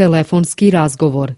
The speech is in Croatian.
Telefonski razgovor.